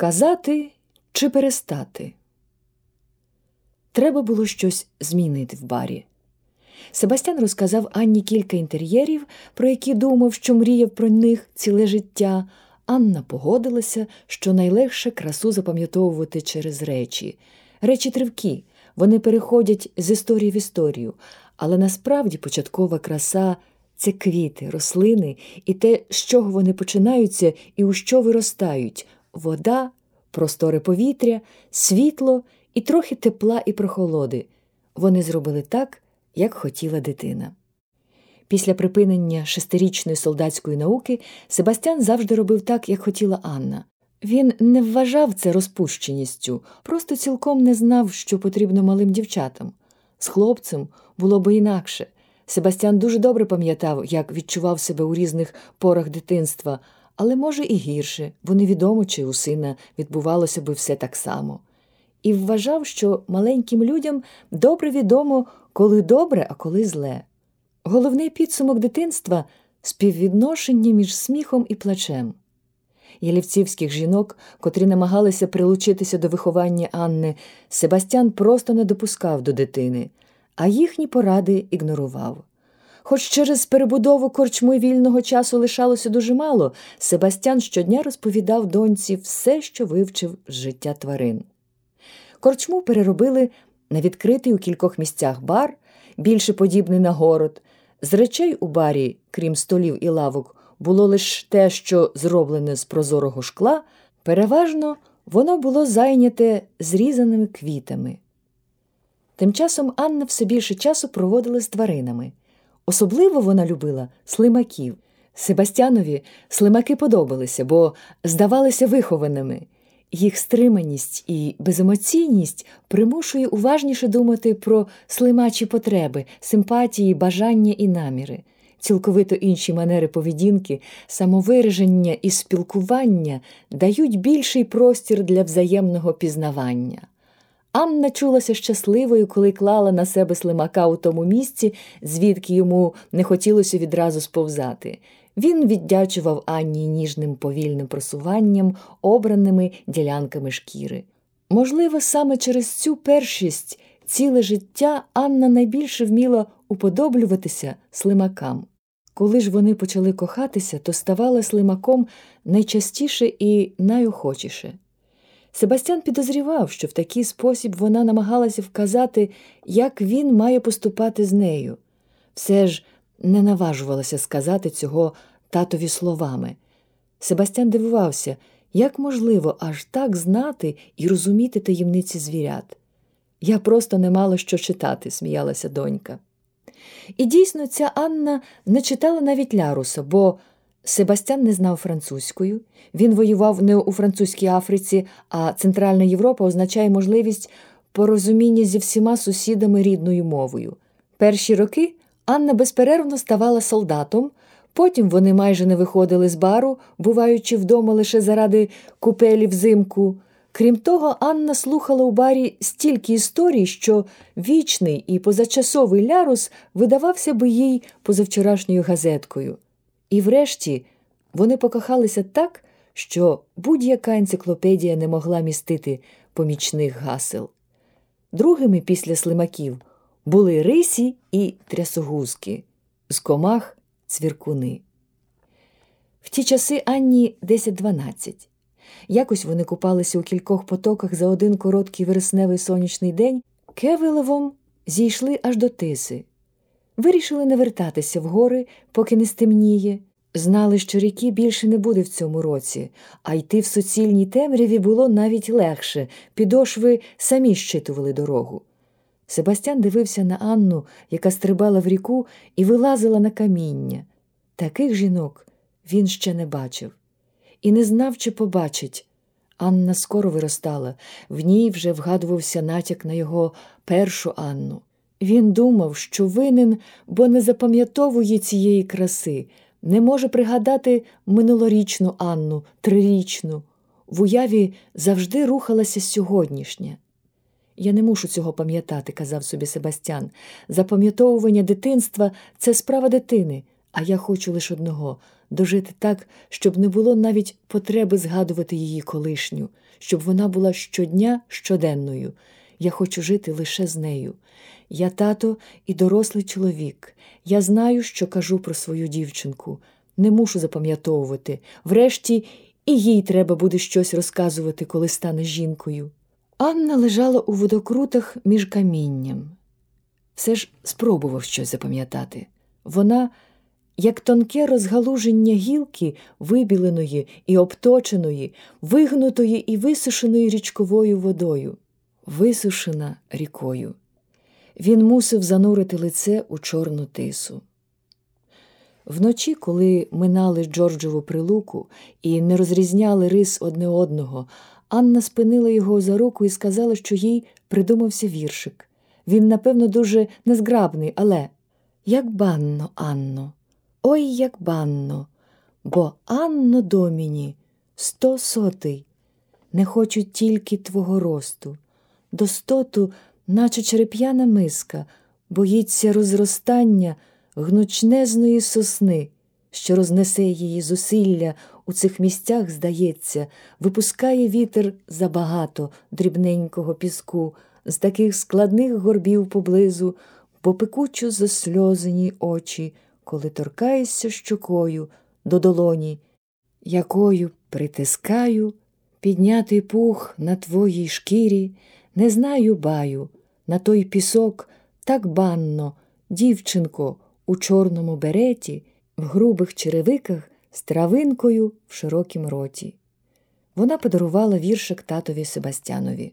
Казати чи перестати? Треба було щось змінити в барі. Себастьян розказав Анні кілька інтер'єрів, про які думав, що мріяв про них ціле життя. Анна погодилася, що найлегше красу запам'ятовувати через речі. Речі тривкі, вони переходять з історії в історію, але насправді початкова краса це квіти, рослини і те, з чого вони починаються і у що виростають вода, просторе повітря, світло і трохи тепла і прохолоди. Вони зробили так, як хотіла дитина. Після припинення шестирічної солдатської науки Себастьян завжди робив так, як хотіла Анна. Він не вважав це розпущеністю, просто цілком не знав, що потрібно малим дівчатам. З хлопцем було би інакше. Себастьян дуже добре пам'ятав, як відчував себе у різних порах дитинства, але, може, і гірше, бо невідомо, чи у сина відбувалося би все так само. І вважав, що маленьким людям добре відомо, коли добре, а коли зле. Головний підсумок дитинства співвідношення між сміхом і плачем. Ялівцівських жінок, котрі намагалися прилучитися до виховання Анни, Себастьян просто не допускав до дитини, а їхні поради ігнорував. Хоч через перебудову корчми вільного часу лишалося дуже мало, Себастьян щодня розповідав доньці все, що вивчив з життя тварин. Корчму переробили на відкритий у кількох місцях бар, більше подібний на город. З речей у барі, крім столів і лавок, було лише те, що зроблене з прозорого шкла, переважно воно було зайняте зрізаними квітами. Тим часом Анна все більше часу проводила з тваринами. Особливо вона любила слимаків. Себастьянові слимаки подобалися, бо здавалися вихованими. Їх стриманість і беземоційність примушує уважніше думати про слимачі потреби, симпатії, бажання і наміри. Цілковито інші манери поведінки, самовираження і спілкування дають більший простір для взаємного пізнавання. Анна чулася щасливою, коли клала на себе слимака у тому місці, звідки йому не хотілося відразу сповзати. Він віддячував Анні ніжним повільним просуванням, обраними ділянками шкіри. Можливо, саме через цю першість ціле життя Анна найбільше вміла уподоблюватися слимакам. Коли ж вони почали кохатися, то ставала слимаком найчастіше і найохочіше. Себастьян підозрівав, що в такий спосіб вона намагалася вказати, як він має поступати з нею. Все ж не наважувалася сказати цього татові словами. Себастьян дивувався, як можливо аж так знати і розуміти таємниці звірят. Я просто не мала що читати, сміялася донька. І дійсно, ця Анна не читала навіть Ляруса, бо Себастьян не знав французькою. Він воював не у французькій Африці, а Центральна Європа означає можливість порозуміння зі всіма сусідами рідною мовою. Перші роки Анна безперервно ставала солдатом, потім вони майже не виходили з бару, буваючи вдома лише заради купелі взимку. Крім того, Анна слухала у барі стільки історій, що вічний і позачасовий лярус видавався би їй позавчорашньою газеткою. І врешті вони покохалися так, що будь-яка енциклопедія не могла містити помічних гасел. Другими після слимаків були рисі і трясогузки, з комах цвіркуни. В ті часи Анні 10-12. Якось вони купалися у кількох потоках за один короткий вересневий сонячний день, Кевелевом зійшли аж до тиси. Вирішили не вертатися в гори, поки не стемніє. Знали, що ріки більше не буде в цьому році, а йти в суцільній темряві було навіть легше, підошви самі щитували дорогу. Себастьян дивився на Анну, яка стрибала в ріку і вилазила на каміння. Таких жінок він ще не бачив і не знав, чи побачить. Анна скоро виростала, в ній вже вгадувався натяк на його першу Анну. Він думав, що винен, бо не запам'ятовує цієї краси, не може пригадати минулорічну Анну, трирічну. В уяві завжди рухалася сьогоднішня. Я не мушу цього пам'ятати, казав собі Себастьян. Запам'ятовування дитинства це справа дитини, А я хочу лише одного дожити так, щоб не було навіть потреби згадувати її колишню, щоб вона була щодня щоденною. Я хочу жити лише з нею. Я тато і дорослий чоловік. Я знаю, що кажу про свою дівчинку. Не мушу запам'ятовувати. Врешті і їй треба буде щось розказувати, коли стане жінкою. Анна лежала у водокрутах між камінням. Все ж спробував щось запам'ятати. Вона, як тонке розгалуження гілки, вибіленої і обточеної, вигнутої і висушеної річковою водою, висушена рікою. Він мусив занурити лице у чорну тису. Вночі, коли минали Джорджову прилуку і не розрізняли рис одне одного, Анна спинила його за руку і сказала, що їй придумався віршик. Він, напевно, дуже незграбний, але як банно, Анно, ой, як банно, бо Анно доміні, сто сотий, не хочу тільки твого росту, достоту, наче череп'яна миска, боїться розростання гнучнезної сосни, що рознесе її зусилля у цих місцях, здається, випускає вітер забагато дрібненького піску, з таких складних горбів поблизу, бо пекучо засльозені очі, коли торкаєшся щокою до долоні, якою притискаю піднятий пух на твоїй шкірі, не знаю, баю, на той пісок так банно, дівчинко, у чорному береті, в грубих черевиках з травинкою в широкім роті. Вона подарувала віршик татові Себастьянові.